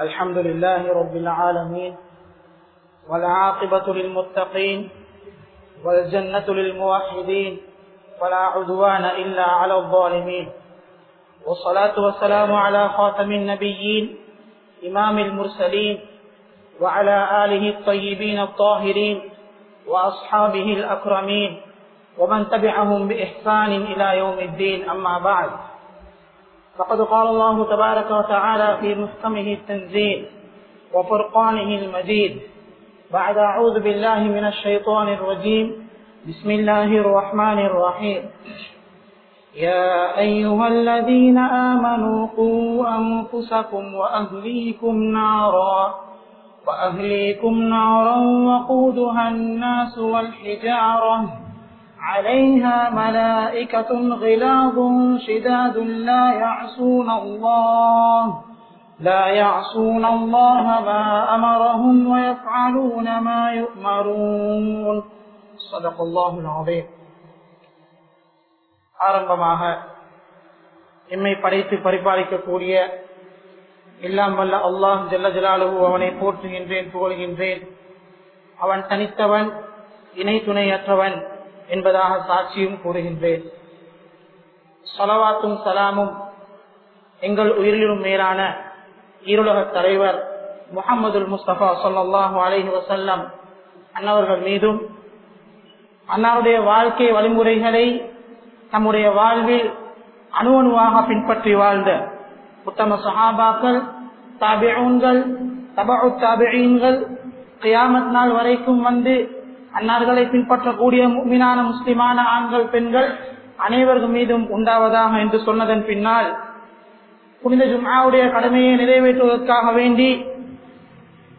الحمد لله رب العالمين والعاقبة للمتقين والجنة للموحدين ولا عدوان إلا على الظالمين. والصلاة والسلام على خاتم النبيين إمام المرسلين وعلى آله الطيبين الطاهرين وأصحابه الأكرمين ومن تبعهم بإحسان إلى يوم الدين. أما بعد فقد قال الله تبارك وتعالى في محكمه التنزيل وفرقانه المجيد. بعد أعوذ بالله من الشيطان الرجيم. بسم الله الرحمن الرحيم. يا أيها الذين آمنوا قوا أنفسكم وأهليكم نارا وأهليكم نارا وقودها الناس والحجارة. عليها ملائكة غلاظ شداد لا يعصون الله لا يعصون الله ما أمرهم ويفعلون ما يؤمرون صدق الله العظيم ஆரம்பமாக எம்மை படைத்து பரிபாலிக்கக்கூடிய எல்லாம் வல்ல அல்லாஹ் ஜல்ல ஜலாலுகு அவனை போற்றுகின்றேன் புகழ்கின்றேன் அவன் தனித்தவன் இணை துணையற்றவன் என்பதாக சாட்சியும் கூறுகின்றேன். சலவாத்தும் சலாமும் எங்கள் உயிரிலும் மேலான ஈருலக தலைவர் முகமது முஸ்தபா சொல்லாஹு அலஹி வசல்லம் அன்னவர்கள் மீதும் அன்னாருடைய வாழ்க்கை வழிமுறைகளை தம்முடைய வாழ்வில் அணு அணுவாக பின்பற்றி வாழ்ந்த உத்தம சஹாபாக்கள் தாபிகள் தபு தாபிகள் கியாமத் நாள் வரைக்கும் வந்து அன்னார்களை பின்பற்றக்கூடிய மீனான முஸ்லிமான ஆண்கள் பெண்கள் அனைவர்கள் மீதும் உண்டாவதாக என்று சொன்னதன் பின்னால் புனித ஜும்மாவுடைய கடமையை நிறைவேற்றுவதற்காக வேண்டி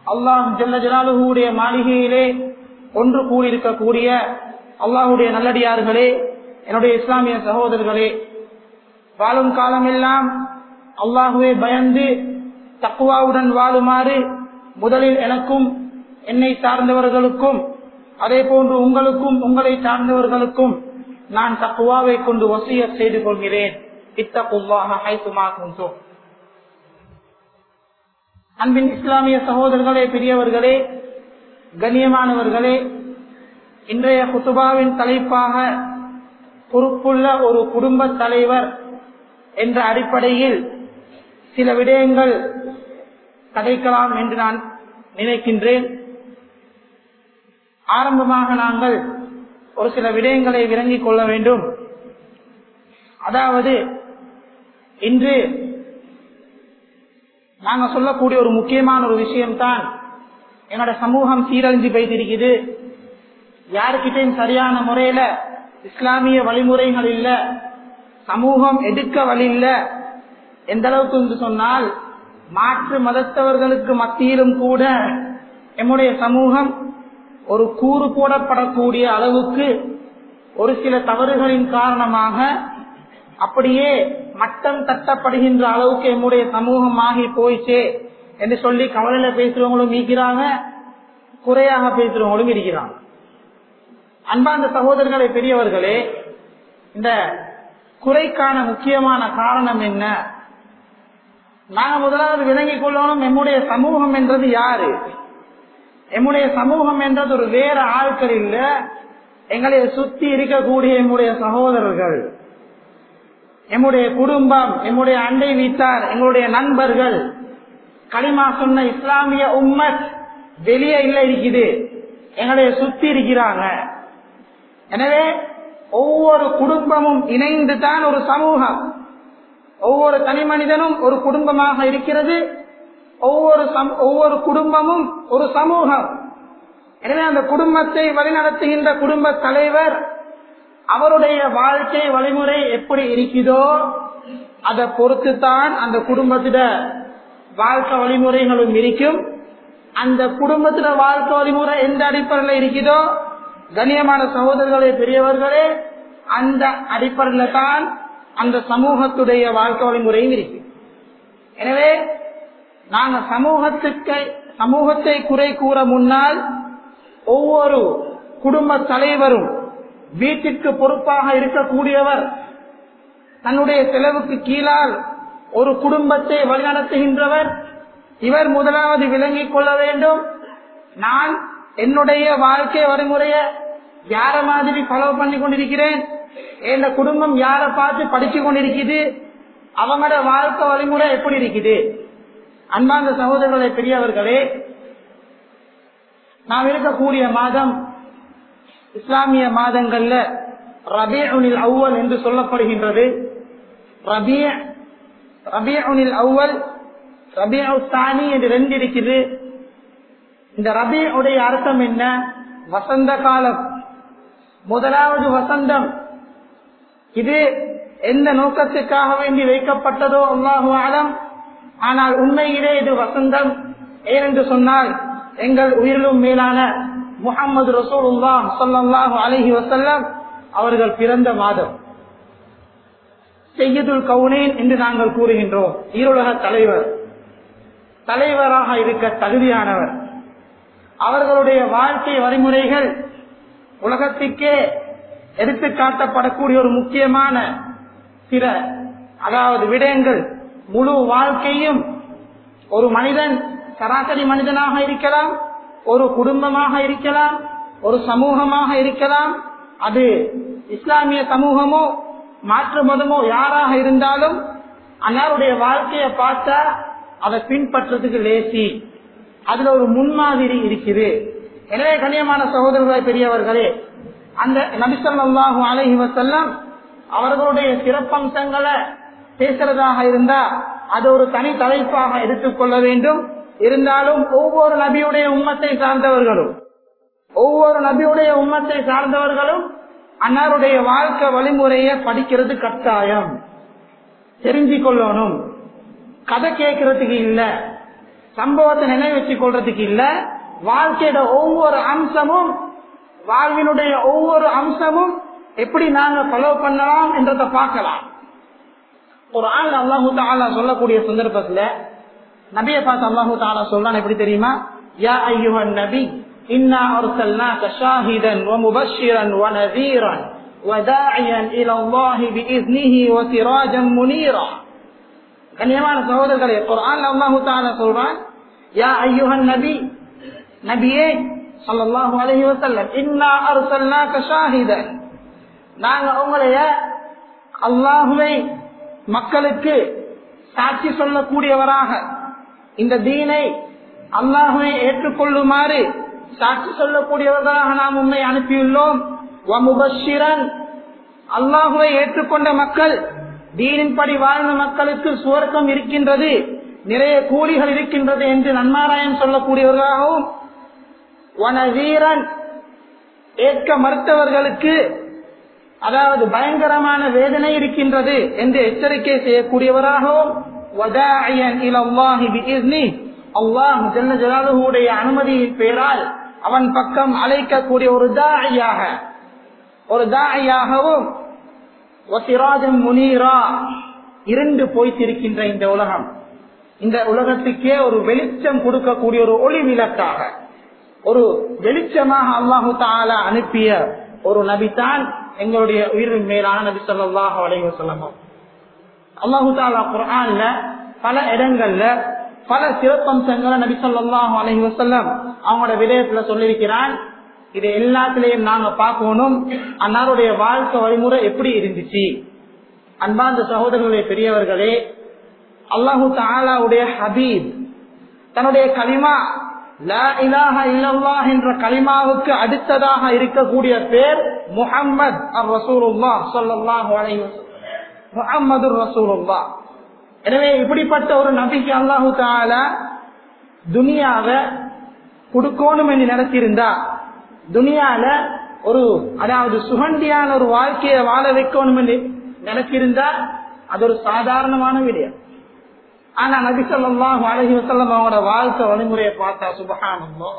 அல்லாஹ் ஜல்ல ஜலாலுடைய மாளிகையிலே ஒன்று கூடியிருக்கக்கூடிய அல்லாஹுடைய நல்லடியார்களே என்னுடைய இஸ்லாமிய சகோதரர்களே வாழும் காலமெல்லாம் அல்லாஹுவை பயந்து தக்குவாவுடன் வாழுமாறு முதலில் எனக்கும் என்னை சார்ந்தவர்களுக்கும் அதே போன்று உங்களுக்கும் உங்களை சார்ந்தவர்களுக்கும் நான் தக்குவாவை கொண்டு வசிய செய்து கொள்கிறேன். இத்தகுவாக ஹைத்துமாகும் அன்பின் இஸ்லாமிய சகோதரர்களே பெரியவர்களே கண்ணியமானவர்களே இன்றைய குத்துபாவின் தலைப்பாக பொறுப்புள்ள ஒரு குடும்ப தலைவர் என்ற அடிப்படையில் சில விடயங்கள் கதைக்கலாம் என்று நான் நினைக்கின்றேன். ஆரம்பமாக நாங்கள் ஒரு சில விடயங்களை விளங்கிக் கொள்ள வேண்டும். அதாவது இன்று நாங்கள் சொல்லக்கூடிய ஒரு முக்கியமான ஒரு விஷயம்தான் என்னோட சமூகம் சீரழிஞ்சு போய்த்திருக்குது. யாருக்கிட்டையும் சரியான முறையில இஸ்லாமிய வழிமுறைகள் இல்ல சமூகம் எடுக்க வழி இல்ல எந்த அளவுக்கு என்று சொன்னால் மாற்று மதத்தவர்களுக்கு மத்தியிலும் கூட எம்முடைய சமூகம் ஒரு கூறு போடப்படக்கூடிய அளவுக்கு ஒரு சில தவறுகளின் காரணமாக அப்படியே மட்டம் தட்டப்படுகின்ற அளவுக்கு எம்முடைய சமூகம் ஆகி போயிச்சே என்று சொல்லி கவலையில பேசுறவங்களும் இருக்கிறாங்க குறையாக பேசுறவங்களும் இருக்கிறாங்க. அன்பாந்த சகோதரர்களை பெரியவர்களே இந்த குறைக்கான முக்கியமான காரணம் என்ன? நாங்க முதலாவது விளங்கிக் கொள்ளணும் எம்முடைய சமூகம் என்றது யாரு? எம்முடைய சமூகம் என்றது ஒரு வேற ஆட்கள் இல்ல. எங்களை சுத்தி இருக்கக்கூடிய எம்முடைய சகோதரர்கள் எம்முடைய குடும்பம் எம்முடைய அண்டை வீட்டார் எங்களுடைய நண்பர்கள். களிமா சொன்ன இஸ்லாமிய உம்மத் வெளியே இல்ல இருக்குது. எங்களை சுத்தி இருக்கிறாங்க. எனவே ஒவ்வொரு குடும்பமும் இணைந்து தான் ஒரு சமூகம். ஒவ்வொரு தனி மனிதனும் ஒரு குடும்பமாக இருக்கிறது. ஒவ்வொரு ஒவ்வொரு குடும்பமும் ஒரு சமூகம். எனவே அந்த குடும்பத்தை வழிநடத்துகின்ற குடும்ப தலைவர் அவருடைய வாழ்க்கை வழிமுறை எப்படி இருக்குதோ அதை பொறுத்துத்தான் அந்த குடும்பத்திட வாழ்க்கை வழிமுறைகளும் இருக்கும். அந்த குடும்பத்திட வாழ்க்கை வழிமுறை எந்த அடிப்படையில் இருக்குதோ கண்ணியமான சகோதரர்களே பெரியவர்களே அந்த அடிப்படையில் தான் அந்த சமூகத்துடைய வாழ்க்கை வழிமுறையும் இருக்கு. எனவே நாங்க சமூகத்துக்கு சமூகத்தை குறை கூற முன்னால் ஒவ்வொரு குடும்ப தலைவரும் வீட்டிற்கு பொறுப்பாக இருக்கக்கூடியவர் தன்னுடைய செலவுக்கு கீழால் ஒரு குடும்பத்தை வழிநடத்துகின்றவர் இவர் முதலாவது விளங்கிக் கொள்ள வேண்டும். நான் என்னுடைய வாழ்க்கை வழிமுறைய யார மாதிரி ஃபாலோ பண்ணி கொண்டிருக்கிறேன். என் குடும்பம் யாரை பார்த்து படிச்சு கொண்டிருக்குது? அவங்களோட வாழ்க்கை வழிமுறை எப்படி இருக்குது? அன்பார்ந்த சகோதரர்களை பெரியவர்களே நாம் இருக்கக்கூடிய மாதம் இஸ்லாமிய மாதங்கள்ல ரபியுனில் அவ்வல் என்று சொல்லப்படுகின்றது. ரபிய ரபியுனில் அவ்வல் ரபி சாணி என்று ரெண்டு இருக்குது இந்த ரபியுடைய அர்த்தம் என்ன? வசந்த காலம். முதலாவது வசந்தம். இது எந்த நோக்கத்துக்காக வேண்டி வைக்கப்பட்டதோ? அல்லாஹு ஆலம் ஆனால் உண்மையிலே இது வசந்தம். ஏனென்று சொன்னால் எங்கள் உயிரிலும் மேலான முகமது ரசூலுல்லாம் சொல்லாஹு அலஹி வசல்லம் அவர்கள் பிறந்த மாதம். செய்யதுல் கவுனேன் என்று நாங்கள் கூறுகின்றோம். ஈரோலக தலைவர். தலைவராக இருக்க தகுதியானவர். அவர்களுடைய வாழ்க்கை வழிமுறைகள் உலகத்திற்கே எடுத்து காட்டப்படக்கூடிய ஒரு முக்கியமான சில அதாவது விடயங்கள். முழு வாழ்க்கையும் ஒரு மனிதன் சராசரி மனிதனாக இருக்கலாம் ஒரு குடும்பமாக இருக்கலாம் ஒரு சமூகமாக இருக்கலாம். அது இஸ்லாமிய சமூகமோ மாற்று மதமோ யாராக இருந்தாலும் அன்னாருடைய வாழ்க்கையை பார்த்தா அதை பின்பற்றதுக்கு லேசி அதுல ஒரு முன்மாதிரி இருக்குது. எனவே கண்ணியமான சகோதரர்களை பெரியவர்களே அந்த நபிசல்லாஹு அலஹி வசல்லம் அவர்களுடைய சிறப்பம்சங்களை பேசுறதாக இருந்தா அது ஒரு தனி தலைப்பாக எடுத்துக்கொள்ள வேண்டும். இருந்தாலும் ஒவ்வொரு நபியுடைய உம்மத்தை சார்ந்தவர்களும் ஒவ்வொரு நபியுடைய உம்மத்தை சார்ந்தவர்களும் அன்னாருடைய வாழ்க்கை வழிமுறையை படிக்கிறது கட்டாயம். தெரிஞ்சு கொள்ளணும் கதை கேட்கறதுக்கு இல்ல. சம்பவத்தை நினைவச்சு கொள்றதுக்கு இல்ல. வாழ்க்கையோட ஒவ்வொரு அம்சமும் வாழ்வினுடைய ஒவ்வொரு அம்சமும் எப்படி நாங்க ஃபாலோ பண்ணலாம் என்றதை பார்க்கலாம். ஒரு ஆள் அல்லாஹு தாலா சொல்லக்கூடிய சந்தர்ப்பத்துல நபியை பார்த்து அல்லாஹு தாலா சொல்றான் எப்படி தெரியுமா யா ஐயுவன் நபி இன்னா அர்சல்னாக ஷாஹிதன் ومبشرا ونذيرا وداعيا الى الله باذنه وسراجا منيرا கண்ணியமான சகோதரர்களே குர்ஆன் அல்லாஹு தஆலா சொல்றான் யா ஐயுஹன் நபி நபியே ஸல்லல்லாஹு அலைஹி வஸல்லம் இன்னா அர்சல்னாக ஷாஹிதன் நாங்க உங்களைய அல்லாஹுவை மக்களுக்கு சாட்சி சொல்லக்கூடியவராக இந்த தீனை அல்லாஹுவை ஏற்றுக்கொள்ளுமாறு சாட்சி சொல்லக்கூடியவர்களாக நாம் உண்மை அனுப்பியுள்ளோம். அல்லாஹுவை ஏற்றுக்கொண்ட மக்கள் தீனின்படி வாழ்ந்த மக்களுக்கு சுவர்க்கம் இருக்கின்றது நிறைய கூலிகள் இருக்கின்றது என்று நன்மாராயம் சொல்லக்கூடியவர்களாகவும் வனவீரன் ஏற்க மறுத்தவர்களுக்கு அதாவது பயங்கரமான வேதனை இருக்கின்றது என்று எச்சரிக்கை செய்யக்கூடியவராகவும் அல்லாஹுடைய அனுமதியின் பெயரால் அவன் பக்கம் அழைக்கக்கூடிய ஒரு தாயாக ஒரு தாயாகவும் முனீரா இரண்டு போய்த்திருக்கின்ற இந்த உலகம். இந்த உலகத்துக்கே ஒரு வெளிச்சம் கொடுக்கக்கூடிய ஒரு ஒளி விளக்காக ஒரு வெளிச்சமாக அல்லாஹு தாலா அனுப்பிய ஒரு நபிதான் எங்களுடைய உயிரின் மேலான நபி சொல்லாஹ் அலைஹி சொல்லமும் அல்லாஹு தாலா குரான்ல பல இடங்கள்ல பல சிறப்பம்சங்களை நபி சொல்லாஹ் அலைஹி செல்லம் அவங்களோட விடயத்துல சொல்லியிருக்கிறான். இது எல்லாத்திலையும் நாங்க பார்க்கணும். அன்னாருடைய வாழ்க்கை வழிமுறை எப்படி இருந்துச்சு? அன்பார்ந்த சகோதரர்களுடைய பெரியவர்களே அல்லாஹு தாலாவுடைய ஹபீப் தன்னுடைய களிமா லா இலாஹ இல்லவா என்ற களிமாவுக்கு அடுத்ததாக இருக்கக்கூடிய பேர் முகம்மது அர் ரசூலுல்லா சொல்லல்லாஹு அலைஹி முகம்மது ரசூலுல்லா எனவே இப்படிப்பட்ட ஒரு நபிக்கு அல்லாஹு தால துனியாவ கொடுக்கணும் என்று நினைச்சிருந்தா துனியால ஒரு அதாவது சுகண்டியான ஒரு வாழ்க்கையை வாழ வைக்கணும் என்று நினைச்சிருந்தா அது ஒரு சாதாரணமான விடயம். ஆனா நபி சொல்லாம் அழகி வசல்லம் அவங்களோட வாழ்க்கை வழிமுறையை பார்த்தா சுபகானந்தோ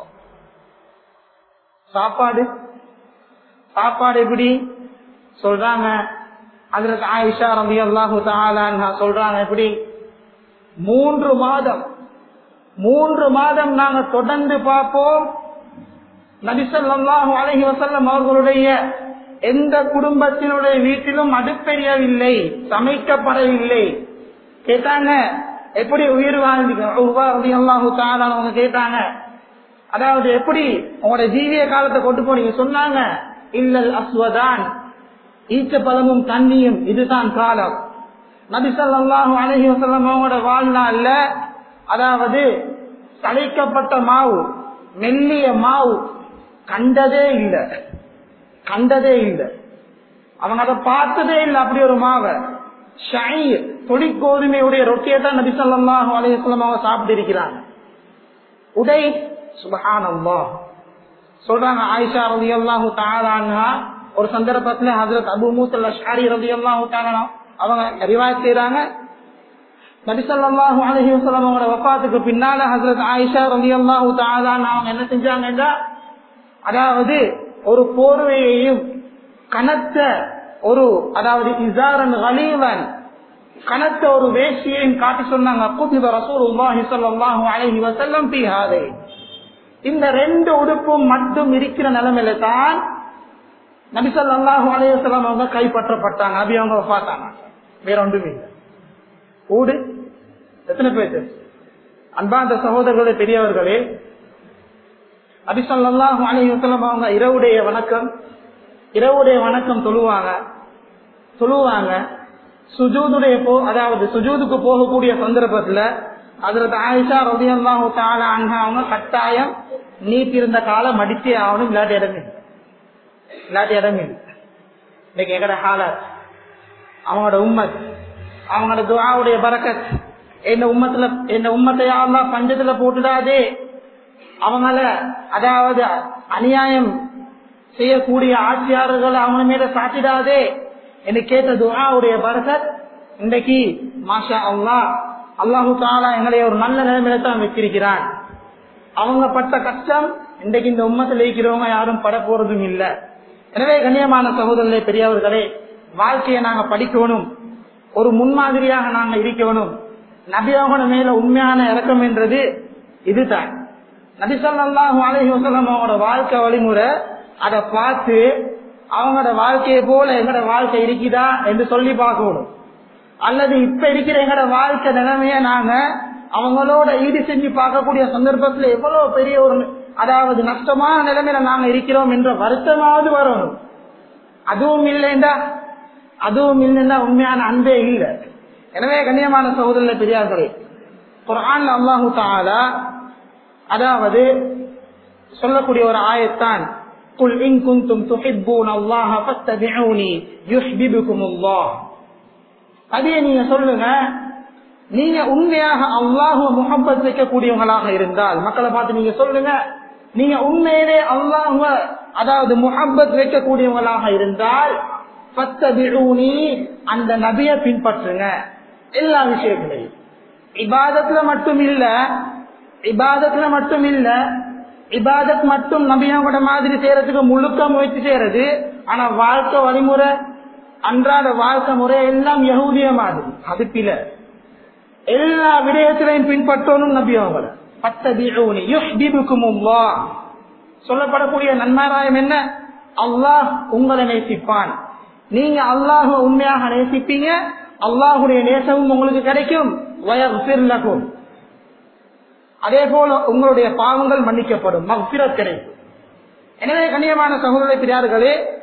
சாப்பாடு சாப்பாடு எப்படி? சொல்றாங்க. அதற்கு ஆயிஷா ரவி அல்லாஹு சொல்றாங்க எப்படி? மூன்று மாதம். மூன்று மாதம் நாங்க தொடர்ந்து பார்ப்போம். நபிசல்லாஹு அலஹி வசல்லம் அவர்களுடைய எந்த குடும்பத்தினுடைய வீட்டிலும் அடுப்பெரியவில்லை சமைக்கப்படவில்லை. கேட்டாங்க எப்படி உயிர் வாழ்ந்தீங்க அவங்க கேட்டாங்க. அதாவது எப்படி? உங்களோட ஜீவிய காலத்தை கொண்டு போனீங்க. சொன்னாங்க இன்னல் அஸ்வதான். ஈச்ச பழமும் தண்ணியும் இதுதான் காலம். நபிசல்லாஹு அலஹி வசல்லமோட வாழ்நாள்ல அதாவது சளைக்கப்பட்ட மாவு மெல்லிய மாவு கண்டதே இல்லை. கண்டதே இல்லை. அவங்க அதை பார்த்ததே இல்லை அப்படி ஒரு மாவை. ஷைர் தொடி கோதுமையுடைய ரொட்டியை தான் நபி சொல்லாஹு அலையம் அவங்க சாப்பிட்டு இருக்கிறாங்க. உடை சுபஹானல்லா சொல்றாங்க ஆயிஷா ரவி அல்லாஹு தாரானா ஒரு சந்தர்ப்பத்துல ஹசரத் அபு மூசல் அஷாரி ரதி அல்லாஹு தாரா அவங்க ரிவாயத் செய்யறாங்க நபிசல்லாஹு அலஹி வசலம் அவங்களோட வப்பாத்துக்கு பின்னால ஹசரத் ஆயிஷா ரவி அல்லாஹு தாரான் அவங்க என்ன செஞ்சாங்கன்னா அதாவது ஒரு போர்வையையும் கனத்த ஒரு அதாவது இசாரன் கலீவன் கனத்த ஒரு வேஷ்டியையும் காட்டி சொன்னாங்க. குதிப ரசூல் அலஹி வசல்லம் பி ஹாதே. இந்த ரெண்டு உடுப்பும் மட்டும் இருக்கிற நிலைமையில தான் நபி ஸல்லல்லாஹு அலைஹி அவங்க கைப்பற்றப்பட்டாங்க. நபி அவங்க பார்த்தாங்க வேற ஒன்றுமே இல்லை. ஊடு. எத்தனை பேர் அன்பாந்த சகோதரர்களே பெரியவர்களே நபி ஸல்லல்லாஹு அலைஹி அவங்க இரவுடைய வணக்கம் இரவுடைய வணக்கம் சொல்லுவாங்க. சொல்லுவாங்க. சுஜூதுடைய போ அதாவது சுஜூதுக்கு போகக்கூடிய சந்தர்ப்பத்துல அதுல ஆயிஷா ரதியல்லாஹு தாலா அவங்க கட்டாயம் நீட்டிருந்த காலம் மடித்தே ஆகணும் இல்லாட்டி இடமே இல்லாட்டி இடமே இன்னைக்கு எங்கட ஹாலத். அவங்களோட உம்மத். அவங்களோட துவாவுடைய பரக்கத். என்ன உம்மத்துல என்ன உம்மத்தை யாரெல்லாம் பஞ்சத்துல போட்டுடாதே. அவங்கள அதாவது அநியாயம் செய்யக்கூடிய ஆட்சியாளர்கள் அவங்க மேல சாட்டிடாதே என்று கேட்ட துவாவுடைய பரகத் இன்றைக்கு மாஷா அல்லா அல்லாஹு தாலா எங்களை ஒரு நல்ல நிலைமையில தான் வச்சிருக்கிறான் அவங்க பட்ட கஷ்டம் இன்றைக்கு இந்த உம்மத்தில் இருக்கிறவங்க யாரும் பட போறதும் இல்லை. எனவே கண்ணியமான சகோதரர்களே பெரியவர்களே வாழ்க்கையை நாங்க படிக்கணும். ஒரு முன்மாதிரியாக நாங்க இருக்கணும். நபியோகன மேல உண்மையான இறக்கம் என்றது இதுதான். நபிசல்லாஹு அலஹி வசலம் அவங்களோட வாழ்க்கை வழிமுறை அதை பார்த்து அவங்களோட வாழ்க்கையை போல எங்களோட வாழ்க்கை இருக்குதா என்று சொல்லி பார்க்கணும். அல்லது இப்ப இருக்கிற எங்களோட வாழ்க்கை நிலைமைய நாங்க அவங்களோட ஈடு செஞ்சு பார்க்கக்கூடிய சந்தர்ப்பத்தில் எவ்வளவு பெரிய ஒரு அதாவது நஷ்டமான நிலைமையில நாங்க இருக்கிறோம் என்ற வருத்தமாவது வரணும். அதுவும் இல்லைண்டா. அதுவும் இல்லைன்னா உண்மையான அன்பே இல்லை. எனவே கண்ணியமான சகோதரர்ல பெரியார்களே குரான் அல்லாஹு தாலா அதாவது சொல்லக்கூடிய ஒரு ஆயத்தான் குல் இன் குந்தும் துஹிப்பூன் அல்லாஹ் ஃபத்தபிஊனி யுஹ்பிபுக்கும் அல்லாஹ் அதே நீங்க சொல்லுங்க. நீங்க உண்மையாக அல்லாஹுவ முகப்பத் வைக்கக்கூடியவங்களாக இருந்தால் மக்களை பார்த்து நீங்க சொல்லுங்க. நீங்க உண்மையிலே அல்லாஹுவ அதாவது முகப்பத் வைக்கக்கூடியவங்களாக இருந்தால் பத்தபிஊனி அந்த நபிய பின்பற்றுங்க. எல்லா விஷயங்களையும். இபாதத்துல மட்டும் இல்ல இபாதத்துல மட்டும் இல்ல இபாதத் மட்டும் நபியாவோட மாதிரி செய்யறதுக்கு முழுக்க முயற்சி செய்யறது ஆனா வாழ்க்கை வழிமுறை அன்றாட வாழ்க்கை முறை எல்லாம் யகுதிய மாதிரி. அது பில எல்லா விடயத்திலையும் பின்பற்றணும் நபி அவங்கள சொல்லப்படக்கூடிய நன்மாராயம் என்ன? அல்லாஹ் உங்களை நேசிப்பான். நீங்க அல்லாஹ உண்மையாக நேசிப்பீங்க. அல்லாஹுடைய நேசமும் உங்களுக்கு கிடைக்கும். வயகும் அதே போல உங்களுடைய பாவங்கள் மன்னிக்கப்படும். மக்பிரத் கிடைக்கும். எனவே கண்ணியமான சகோதர பிரியார்களே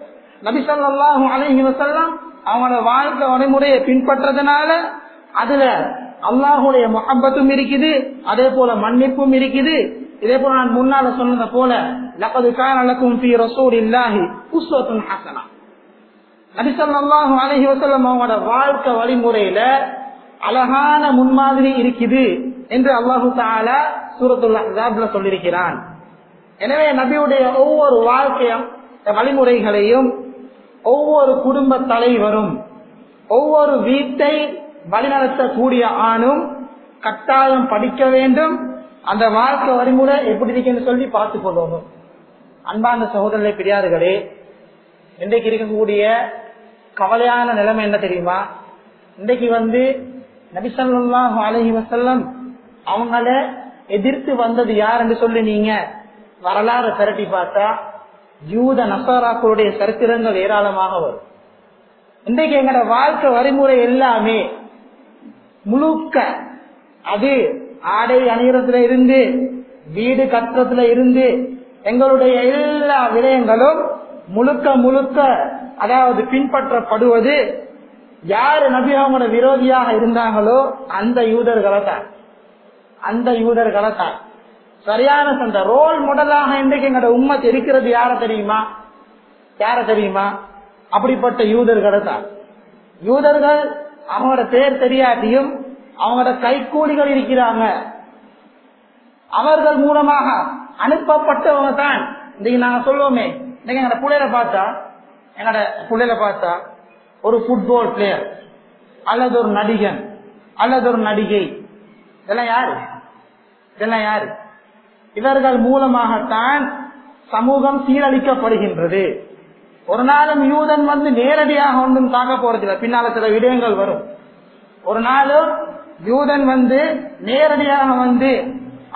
நபிசல்லாஹும் அலஹி வசல்லாம் அவனோட வாழ்க்கை வழிமுறையை பின்பற்றதுனால அதுல அல்லாஹுடைய முகப்பத்தும் இருக்குது அதே போல மன்னிப்பும் இருக்குது. இதே போல நான் முன்னால சொன்னதை போல லகது கானலக்கும் பி ரசூல் இல்லாஹி உஸ்வத்துன் ஹசனா. நபிசல்லாஹும் அலஹி வசல்லம் அவங்களோட வாழ்க்கை வழிமுறையில அழகான முன்மாதிரி இருக்குது என்று அல்லாஹு தாலா சூரத்துல்ல சொல்லியிருக்கிறான். எனவே நபியுடைய ஒவ்வொரு வாழ்க்கையும் வழிமுறைகளையும் ஒவ்வொரு குடும்ப தலைவரும் ஒவ்வொரு வீட்டை வழிநடத்தக்கூடிய ஆணும் கட்டாயம் படிக்க வேண்டும். அந்த வாழ்க்கை வரிமுறை எப்படி இருக்குன்னு சொல்லி பார்த்து கொள்ளணும் அன்பார்ந்த சகோதரர்களை பெரியார்களே இன்றைக்கு இருக்கக்கூடிய கவலையான நிலைமை என்ன தெரியுமா? இன்றைக்கு வந்து நபிசல்லாஹு அலஹி வசல்லம் அவங்கள எதிர்த்து வந்தது யார் என்று சொல்லி நீங்க வரலாறு திரட்டி பார்த்தா யூத நசாராக்களுடைய சரித்திரங்கள் ஏராளமாக வரும். இன்றைக்கு எங்களோட வாழ்க்கை வழிமுறை எல்லாமே முழுக்க அது ஆடை அணிகிறதுல இருந்து வீடு கட்டுறதுல இருந்து எங்களுடைய எல்லா விடயங்களும் முழுக்க முழுக்க அதாவது பின்பற்றப்படுவது யாரு நபி அவங்களோட விரோதியாக இருந்தாங்களோ அந்த யூதர்களை தான் அந்த யூதர்களை தான் சரியான சந்த ரோல் மாடலாக இன்றைக்கு எங்களோட உம்மத் இருக்கிறது யார தெரியுமா? யார தெரியுமா? அப்படிப்பட்ட யூதர்களை தான். யூதர்கள் அவங்களோட பேர் தெரியாட்டியும் அவங்களோட கைக்கூலிகள் இருக்கிறாங்க. அவர்கள் மூலமாக அனுப்பப்பட்டவங்க தான். இன்னைக்கு நாங்க சொல்லுவோமே. இன்னைக்கு எங்கட புள்ளையில பார்த்தா எங்கட புள்ளையில பார்த்தா ஒரு ஃபுட்பால் பிளேயர் அல்லது ஒரு நடிகன் அல்லது ஒரு நடிகை. இதெல்லாம் யாரு? இதெல்லாம் யாரு? இவர்கள் மூலமாகத்தான் சமூகம் சீரழிக்கப்படுகின்றது. ஒரு நாளும் யூதன் வந்து நேரடியாக ஒன்றும் தாக்க போறதில்லை. பின்னால சில விடயங்கள் வரும். ஒரு நாளும் யூதன் வந்து நேரடியாக வந்து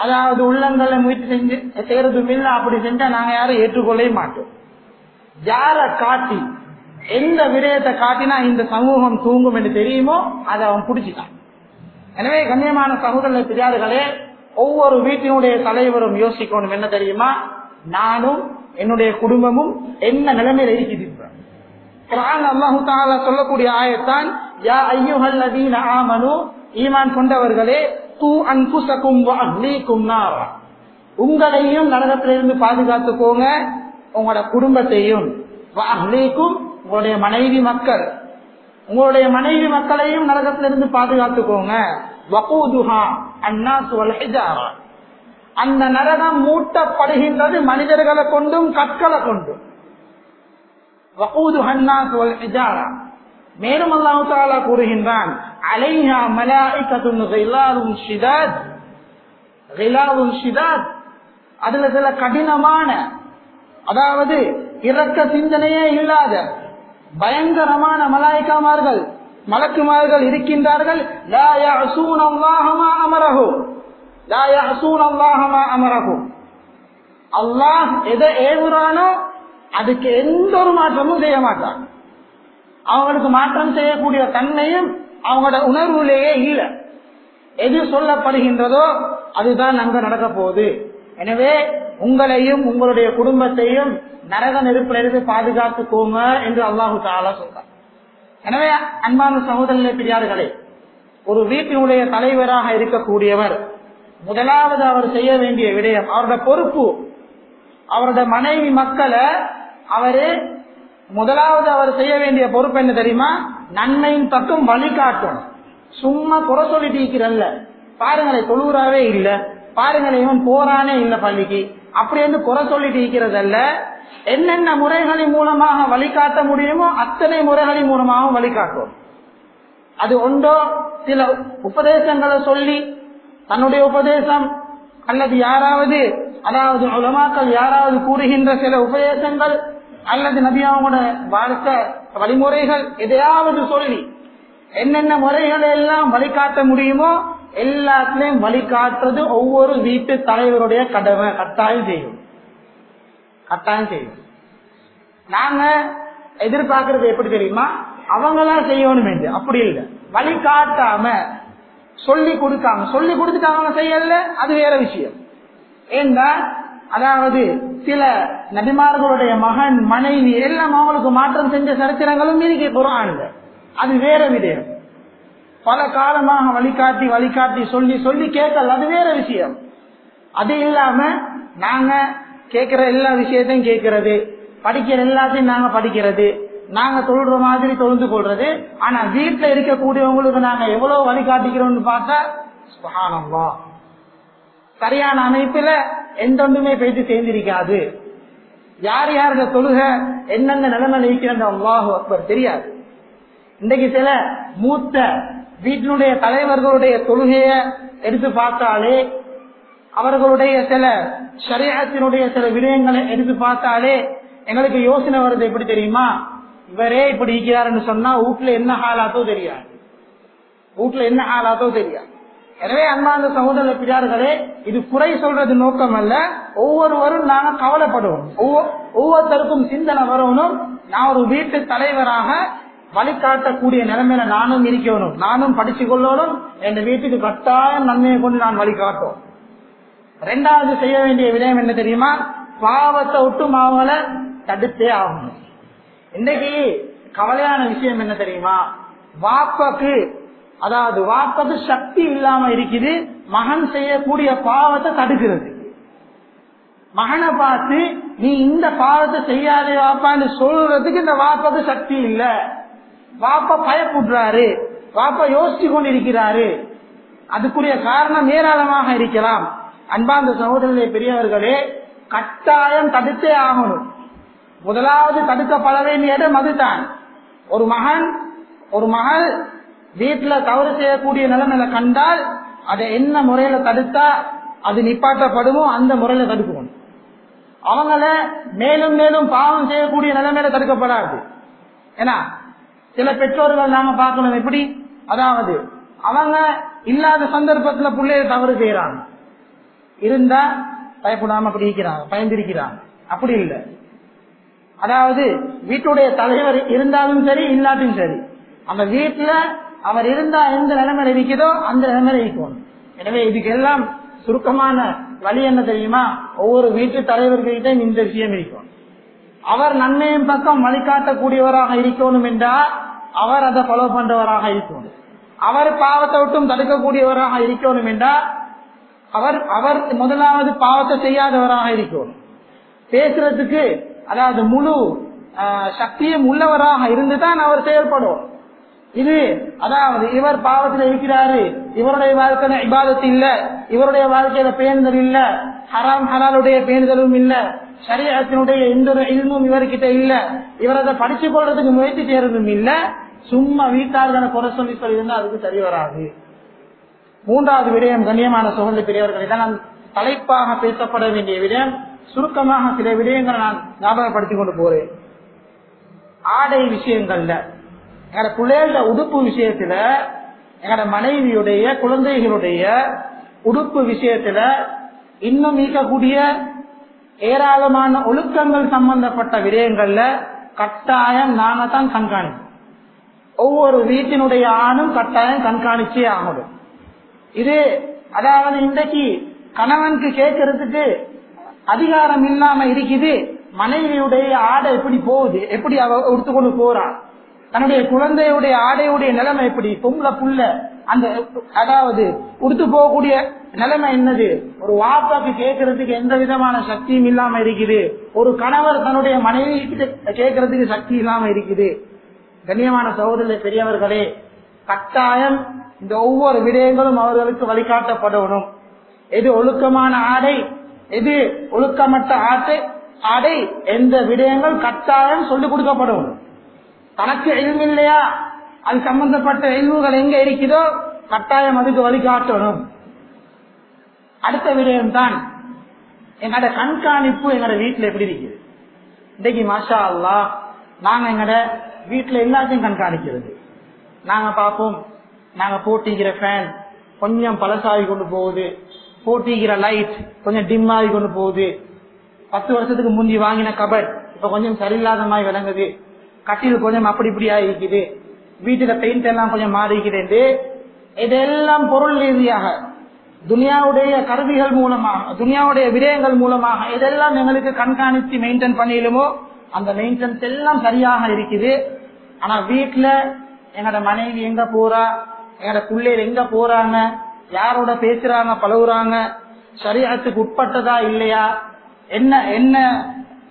அதாவது உள்ளங்களை முயற்சி செஞ்சு செய்யறதும் இல்லை அப்படி செஞ்சா நாங்க யாரும் ஏற்றுக்கொள்ளவே மாட்டோம். யார காட்டி எந்த விடயத்தை காட்டினா இந்த சமூகம் தூங்கும் என்று தெரியுமோ அதை அவன் பிடிச்சிட்டான். எனவே கண்ணியமான சகோதரர் பெரியார்களே ஒவ்வொரு வீட்டினுடைய தலைவரும் யோசிக்கணும். என்ன தெரியுமா? நானும் என்னுடைய குடும்பமும் என்ன நிலைமையில இருக்குது அல்லாஹு தாலா சொல்லக்கூடிய ஆயத்தான் யா ஐயுஹல் லதீன ஆமனு ஈமான் கொண்டவர்களே தூ அன்புசக்கும் அக்லீக்கும் நாரா. உங்களையும் நரகத்திலிருந்து பாதுகாத்துக்கோங்க. உங்களோட குடும்பத்தையும் அஹ்லீக்கும் உங்களுடைய மனைவி மக்கள் உங்களுடைய மனைவி மக்களையும் நரகத்திலிருந்து பாதுகாத்துக்கோங்க. வகூதுஹா அன்னாஸ் வல் ஹிஜாரா. அந்த நரகம் மூட்டப்படுகின்றது மனிதர்களை கொண்டும் கற்களை கொண்டும். வகூதுஹா அன்னாஸ் வல் ஹிஜாரா. மேலும் அல்லாஹு தாலா கூறுகின்றான் அலைஹா மலாயிகத்துன் கிலாரும் ஷிதாத். கிலாரும் ஷிதாத். அதுல சில கடினமான அதாவது இறக்க சிந்தனையே இல்லாத பயங்கரமான மலாய்க்காமார்கள் மலக்குமார்கள் இருக்கின்றார்கள். அமரஹு. அமரஹு. அல்லாஹ் எதை ஏவுறானோ அதுக்கு எந்த ஒரு மாற்றமும் செய்ய மாட்டான். அவங்களுக்கு மாற்றம் செய்யக்கூடிய தன்மையும் அவங்களோட உணர்வுலேயே இல்லை. எது சொல்லப்படுகின்றதோ அதுதான் அங்க நடக்க போகுது. எனவே உங்களையும் உங்களுடைய குடும்பத்தையும் நரக நெருப்பிலிருந்து பாதுகாத்துக்கோங்க என்று அல்லாஹு தாலா சொல்றார் எனவே அன்பான சகோதரர்களே பெரியார்களே ஒரு வீட்டினுடைய தலைவராக இருக்கக்கூடியவர் முதலாவது அவர் செய்ய வேண்டிய விடயம் அவரோட பொறுப்பு அவரோட மனைவி மக்களை அவரு முதலாவது அவர் செய்ய வேண்டிய பொறுப்பு என்ன தெரியுமா? நன்மையின் தக்கும் வழிகாட்டும். சும்மா குறை சொல்லிட்டு இருக்கிறல்ல. பாருங்களே தொழுவுறாவே இல்ல. பாருங்களே இவன் போறானே இல்ல பள்ளிக்கு. அப்படி வந்து குறை சொல்லிட்டு இருக்கிறதல்ல. என்னென்ன முறைகளின் மூலமாக வழிகாட்ட முடியுமோ அத்தனை முறைகளின் மூலமாக வழிகாட்டும் அது ஒன்றோ சில உபதேசங்களை சொல்லி தன்னுடைய உபதேசம் அல்லது யாராவது அதாவது உலமாக்கள் யாராவது கூறுகின்ற சில உபதேசங்கள் அல்லது நபியாவோட வாழ்க்கை வழிமுறைகள் எதையாவது சொல்லி என்னென்ன முறைகளை எல்லாம் வழிகாட்ட முடியுமோ எல்லாத்திலையும் வழிகாட்டுறது ஒவ்வொரு வீட்டு தலைவருடைய கடமை கட்டாயம் செய்யும். கட்டாயம் செய்யும் நாங்க எதிர்பார்க்கறது எப்படி தெரியுமா? அவங்களாம் செய்யணும் என்று அப்படி இல்லை. வழிகாட்டாம சொல்லி கொடுக்காம சொல்லி கொடுத்துட்டு அவங்க செய்யல அது வேற விஷயம். ஏன்னா அதாவது சில நபிமார்களுடைய மகன் மனைவி எல்லாம் அவங்களுக்கு மாற்றம் செஞ்ச சரித்திரங்களும் இருக்கு குரான்ல அது வேற விடயம் பல காலமாக வழிகாட்டி வழிகாட்டி சொல்லி சொல்லி கேட்கல அது வேற விஷயம். அது இல்லாம நாங்க கேட்கிற எல்லா விஷயத்தையும் கேட்கறது படிக்கிற எல்லாத்தையும் நாங்க படிக்கிறது. நாங்க தொழுற மாதிரி தொழுந்து கொள்றது. ஆனா வீட்டுல இருக்கக்கூடியவங்களுக்கு நாங்க எவ்வளவு வழிகாட்டிக்கிறோம்னு பார்த்தா சுபஹானல்லாஹ். சரியான அமைப்புல எந்த ஒன்றுமே போயிட்டு சேர்ந்திருக்காது. யார் யாருடைய தொழுக என்னென்ன நிலைமை இருக்கிறது அல்லாஹு அக்பர் தெரியாது. இன்றைக்கு சில மூத்த வீட்டினுடைய தலைவர்களுடைய தொழுகைய எடுத்து பார்த்தாலே அவர்களுடைய சில சரீரத்தினுடைய சில விடயங்களை எடுத்து பார்த்தாலே எங்களுக்கு யோசனை வருது எப்படி தெரியுமா? இவரே இப்படி இருக்கிறாருன்னு சொன்னா வீட்டுல என்ன ஹாலாத்தோ தெரியாது. வீட்டுல என்ன ஹாலாத்தோ தெரியாது. எனவே அன்பார்ந்த சகோதர பிரியார்களே இது குறை சொல்றது நோக்கம் அல்ல. ஒவ்வொருவரும் நாங்க கவலைப்படுவோம். ஒவ்வொ- ஒவ்வொருத்தருக்கும் சிந்தனை வரணும். நான் ஒரு வீட்டு தலைவராக வழிகாட்டக்கூடிய நிலைமையில நானும் இருக்கணும் நானும் படிச்சு கொள்ளணும். என் வீட்டுக்கு கட்டாயம் நன்மையை கொண்டு நான் வழிகாட்டும். ரெண்டாவது செய்ய வேண்டிய விடயம் என்ன தெரியுமா? பாவத்தை விட்டும் அவங்கள தடுத்தே ஆகணும். இன்னைக்கு கவலையான விஷயம் என்ன தெரியுமா? வாப்பக்கு அதாவது வாப்பக்கு சக்தி இல்லாம இருக்குது மகன் செய்யக்கூடிய பாவத்தை தடுக்கிறது. மகனை பார்த்து நீ இந்த பாவத்தை செய்யாதே வாப்பான்னு சொல்றதுக்கு இந்த வாப்பக்கு சக்தி இல்ல. வாப்பா பயப்படுறாரு. வாப்பா யோசிச்சு கொண்டு இருக்கிறாரு அதுக்குரிய காரணம் ஏராளமாக இருக்கலாம். அன்பார்ந்த சகோதரர்களே பெரியவர்களே கட்டாயம் தடுத்தே ஆகணும். முதலாவது தடுக்கப்பட வேண்டிய இடம் அதுதான் ஒரு மகன் ஒரு மகள் வீட்டுல தவறு செய்யக்கூடிய நிலைமையில கண்டால் அதை என்ன முறையில தடுத்தா அது நிப்பாட்டப்படுமோ அந்த முறையில தடுக்கணும். அவங்கள மேலும் மேலும் பாவம் செய்யக்கூடிய நிலைமையில தடுக்கப்படாது. ஏன்னா சில பெற்றோர்கள் நாம பார்க்கணும் எப்படி? அதாவது அவங்க இல்லாத சந்தர்ப்பத்துல பிள்ளைய தவறு செய்யறாங்க. இருந்தா பயப்படாம அப்படி இருக்கிறாங்க பயந்திருக்கிறாங்க. அப்படி இல்லை. அதாவது வீட்டுடைய தலைவர் இருந்தாலும் சரி இல்லாட்டும் சரி. அந்த வீட்டுல அவர் இருந்தா எந்த நிலைமையில இருக்குதோ அந்த நிலைமையில இருக்கணும். எனவே இதுக்கெல்லாம் சுருக்கமான வழி என்ன தெரியுமா? ஒவ்வொரு வீட்டு தலைவர்கிட்ட இந்த விஷயம் இருக்கும் அவர் நன்மையின் பக்கம் வழிகாட்டக்கூடியவராக இருக்கணும் என்றால் அவர் அதை ஃபாலோ பண்றவராக இருக்கணும். அவர் பாவத்தை விட்டும் தடுக்கக்கூடியவராக இருக்கணும் என்றால் அவர் அவர் முதலாவது பாவத்தை செய்யாதவராக இருக்கணும் பேசுறதுக்கு அதாவது முழு சக்தியும் உள்ளவராக இருந்துதான் அவர் செயல்படும் இது அதாவது இவர் பாவத்தில் இருக்கிறாரு இவருடைய வாழ்க்கையில இபாதத்து இல்ல இவருடைய வாழ்க்கையில பேணுதல் இல்ல ஹராம் ஹலாலுடைய பேணுதலும் இல்ல சரியத்தினுடைய எந்த ஒரு இல்மும் இவர்கிட்ட இல்ல இவர் அதை படிச்சு கொள்றதுக்கு முயற்சி செய்யறதும் இல்ல சும்மா வீட்டார்களை குறை சொல்லி சொல்லியிருந்தா அதுக்கு சரி வராது. மூன்றாவது விடயம் கண்ணியமான சோழ பெரியவர்கள் இதான் தலைப்பாக பேசப்பட வேண்டிய விடயம். சுருக்கமாக சில விடயங்களை நான் ஞாபகப்படுத்திக் கொண்டு போறேன். ஆடை விஷயங்கள்ல எங்களோட பிள்ளைகள உடுப்பு விஷயத்துல எங்களோட மனைவியுடைய குழந்தைகளுடைய உடுப்பு விஷயத்துல இன்னும் ஈக்கக்கூடிய ஏராளமான ஒழுக்கங்கள் சம்பந்தப்பட்ட விடயங்கள்ல கட்டாயம் நாங்க தான் கண்காணி ஒவ்வொரு வீட்டினுடைய ஆணும் கட்டாயம் கண்காணிச்சே ஆகணும். இது அதாவது இன்றைக்கு கணவனுக்கு கேட்கறதுக்கு அதிகாரம் இல்லாம இருக்குது. மனைவியுடைய ஆடை எப்படி போகுது? எப்படி அவ உடுத்துக்கொண்டு போறான் தன்னுடைய குழந்தையுடைய ஆடையுடைய நிலைமை எப்படி? பொம்பளை புள்ள அந்த அதாவது உடுத்து போகக்கூடிய நிலைமை என்னது? ஒரு வாப்பாக்கு கேட்கறதுக்கு எந்த விதமான சக்தியும் இல்லாம இருக்குது. ஒரு கணவர் தன்னுடைய மனைவி கிட்ட கேட்கறதுக்கு சக்தி இல்லாம இருக்குது. கண்ணியமான சகோதரர் பெரியவர்களே கட்டாயம் இந்த ஒவ்வொரு விடயங்களும் அவர்களுக்கு வழிகாட்டப்படணும். எது ஒழுக்கமான ஆடை எது ஒழுக்கமற்ற ஆட்டை ஆடை எந்த விடயங்கள் கட்டாயம் சொல்லிக் கொடுக்கப்படும். தனக்கு எல்மு இல்லையா அது சம்பந்தப்பட்ட எல்முகள் எங்க இருக்குதோ கட்டாயம் அதுக்கு வழிகாட்டணும். அடுத்த விடயம் தான் எங்களோட கண்காணிப்பு எங்களோட வீட்டுல எப்படி இருக்குது? இன்னைக்கு மாஷா அல்லா நாங்க எங்களோட வீட்டுல எல்லாத்தையும் கண்காணிக்கிறது. நாங்க பார்ப்போம். நாங்க போட்டிக்கிற ஃபேன் கொஞ்சம் பழசாகி கொண்டு போகுது. போட்டிக்கிற லைட் கொஞ்சம் டிம் ஆகி கொண்டு போகுது. பத்து வருஷத்துக்கு முந்தி வாங்கின கபட் இப்ப கொஞ்சம் சரியில்லாத மாதிரி விளங்குது. கட்டில் கொஞ்சம் அப்படி இப்படி இருக்குது வீட்டுல பெயிண்ட் எல்லாம் கொஞ்சம் மாறிக்கிறது இதெல்லாம் பொருள் ரீதியாக துனியாவுடைய கருவிகள் மூலமாக துனியாவுடைய விடயங்கள் மூலமாக இதெல்லாம் எங்களுக்கு கண்காணித்து மெயின்டைன் பண்ணிடுமோ அந்த மெயின்டெனன்ஸ் எல்லாம் சரியாக இருக்குது. ஆனா வீட்டுல எங்கட மனைவி எங்க போறா? எங்கட பிள்ளைகள் எங்க போறாங்க? யாரோட பேசுறாங்க பழகுறாங்க? சரியத்துக்கு உட்பட்டதா இல்லையா? என்ன என்ன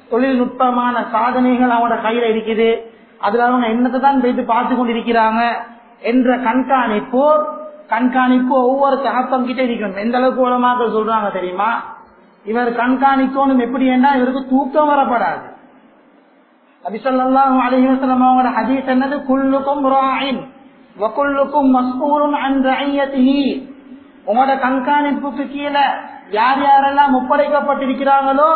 தொழில்நுட்பமான சாதனைகள் அவங்களோட கையில இருக்குது? அதுல அவங்க என்னத்தை தான் போயிட்டு பார்த்து கொண்டிருக்கிறாங்க? என்ற கண்காணிப்பு கண்காணிப்பு ஒவ்வொரு தகப்பம் கிட்ட இருக்கணும். எந்த அளவுக்கு உலமாக சொல்றாங்க தெரியுமா? இவர் கண்காணிக்கணும் எப்படி என்ன இவருக்கு தூக்கம் வரப்படாது. நபிசல்லாஹு அலைஹி வஸல்லம் அவங்களோட ஹதீஸ் என்னது குல்லுக்கும் ராயின் வகுல்லுக்கும் மஸ்ஊலுன் அன் உங்களோட கண்காணிப்புக்கு கீழே யார் யாரெல்லாம் ஒப்படைக்கப்பட்டிருக்கிறாங்களோ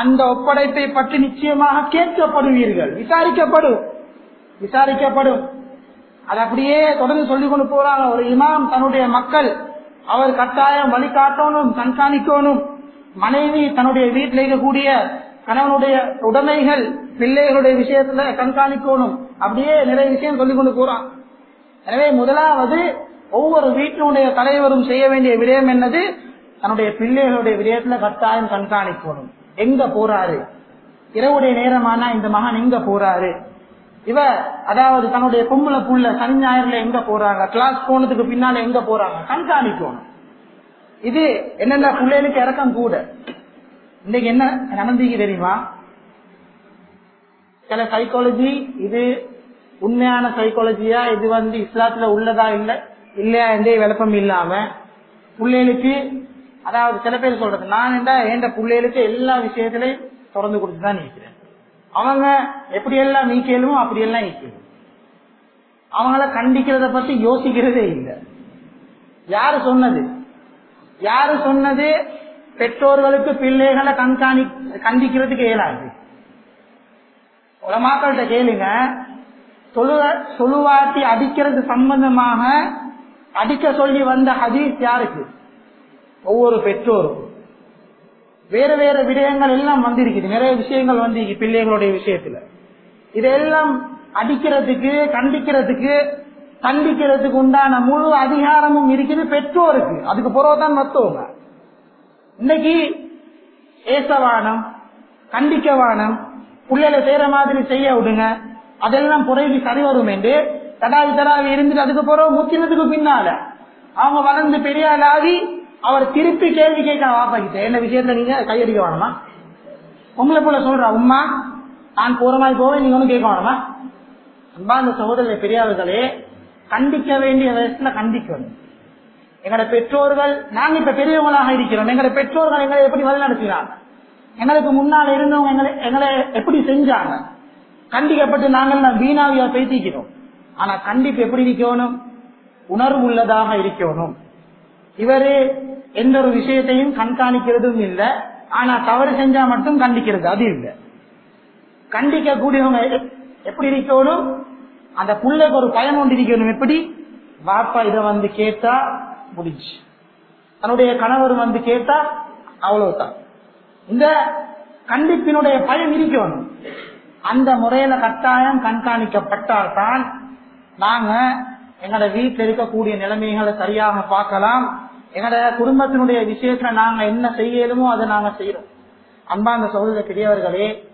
அந்த ஒப்படைப்பை பற்றி நிச்சயமாக கேட்கப்படுவீர்கள் விசாரிக்கப்படும் விசாரிக்கப்படும் அது அப்படியே தொடர்ந்து சொல்லிக் கொண்டு போறாங்க ஒரு இமாம் தன்னுடைய மக்கள் அவர் கட்டாயம் வழிகாட்டணும் கண்காணிக்கணும் மனைவி தன்னுடைய வீட்டில் இருக்கக்கூடிய கணவனுடைய உடைமைகள் பிள்ளைகளுடைய விஷயத்துல கண்காணிக்கணும். அப்படியே நிறைய விஷயம் சொல்லிக் கொண்டு போறான். எனவே முதலாவது ஒவ்வொரு வீட்டினுடைய தலைவரும் செய்ய வேண்டிய விடயம் என்னது? தன்னுடைய பிள்ளைகளுடைய விடயத்துல கட்டாயம் கண்காணிக்கணும். எங்க போறாரு? இரவுடைய நேரமானா இந்த மகன் எங்க போறாரு? இவ அதாவது தன்னுடைய பொம்பளை புள்ள சனி ஞாயிறுல எங்க போறாங்க? கிளாஸ் போனதுக்கு பின்னால எங்க போறாங்க? கண்காணிக்கணும். இது என்னென்ன பிள்ளைகளுக்கு இறக்கம் கூட. இன்னைக்கு என்ன? நடந்தீங்க தெரியுமா? சில சைக்காலஜி இது உண்மையான சைக்காலஜியா இது வந்து இஸ்லாத்துல உள்ளதா இல்ல இல்லையா எந்த விளப்பம் இல்லாம பிள்ளைகளுக்கு அதாவது சில பேர் சொல்றது நான் என்ன என் பிள்ளைகளுக்கு எல்லா விஷயத்திலையும் தொடர்ந்து கொடுத்துதான் நிற்கிறேன் அவங்க எப்படி எல்லாம் நீக்கலுமோ அப்படி எல்லாம் நீக்கலும். அவங்கள கண்டிக்கிறத பத்தி யோசிக்கிறதே இல்லை. யாரு சொன்னது? யாரு சொன்னது? பெற்றோர்களுக்கு பிள்ளைகளை கண்காணி கண்டிக்கிறதுக்கு இயலாது. உலமாக்கள்கிட்ட கேளுங்க. தொழுவ தொழுவாட்டி அடிக்கிறது சம்பந்தமாக அடிக்க சொல்லி வந்த ஹதீஸ் யாருக்கு? ஒவ்வொரு பெற்றோரும். வேற வேற விடயங்கள் எல்லாம் வந்திருக்குது. நிறைய விஷயங்கள் வந்திருக்கு பிள்ளைகளுடைய விஷயத்துல. இதெல்லாம் அடிக்கிறதுக்கு கண்டிக்கிறதுக்கு கண்டிக்கிறதுக்கு உண்டான முழு அதிகாரமும் இருக்குது பெற்றோருக்கு. அதுக்கு பிறகுதான் மத்தவங்க இன்னைக்கு ஏசவானம் கண்டிக்கவானம் பிள்ளைகளை செய்யற மாதிரி செய்ய விடுங்க. அதெல்லாம் புறைவி சரி வரும் என்று தடாவி தடாவி இருந்துட்டு அதுக்கு பிறகு முத்தினதுக்கு பின்னால அவங்க வளர்ந்து பெரிய ஆகி அவர் திருப்பி கேள்வி கேட்க வாப்பாக்கிட்ட என்ன விஷயத்துல நீங்க கையடிக்க வேணுமா? உங்களை போல சொல்ற உமா நான் போற மாதிரி போவேன் நீங்க ஒன்றும் கேட்க வேணுமா? அன்பா அந்த சகோதரர் பெரியார்களே கண்டிக்க வேண்டிய வயசுல கண்டிக்கணும். எங்களோட பெற்றோர்கள் நாங்க இப்ப பெரியவங்களாக இருக்கிறோம். எங்களோட பெற்றோர்கள் எங்களை எப்படி வழிநடத்தினாங்க எங்களுக்கு முன்னால் இருந்தவங்க எங்களை எங்களை எப்படி செஞ்சாங்க? கண்டிக்கப்பட்டு நாங்கள் வீணாவியா பேசிக்கிறோம். ஆனா கண்டிப்பு எப்படி இருக்கணும்? உணர்வு உள்ளதாக இருக்கணும். இவரு எந்த ஒரு விஷயத்தையும் கண்காணிக்கிறதும் இல்லை. ஆனா தவறு செஞ்சா மட்டும் கண்டிக்கிறது. அது இல்லை. கண்டிக்க கூடியவங்க எப்படி இருக்கணும்? அந்த புள்ளைக்கு ஒரு பயம் ஒன்று இருக்கணும். எப்படி? வாப்பா இதை வந்து கேட்டா முடிஞ்சு. தன்னுடைய கணவர் வந்து கேட்டா அவ்வளவுதான். இந்த கண்டிப்பினுடைய பயம் இருக்கணும். அந்த முறையில கட்டாயம் கண்காணிக்கப்பட்டால்தான் நாங்க எங்களோட வீட்டில் இருக்கக்கூடிய நிலைமைகளை சரியாக பார்க்கலாம். எங்களோட குடும்பத்தினுடைய விஷயத்துல நாங்க என்ன செய்யலுமோ அதை நாங்க செய்யறோம். அன்பாந்த சகோதர பெரியவர்களே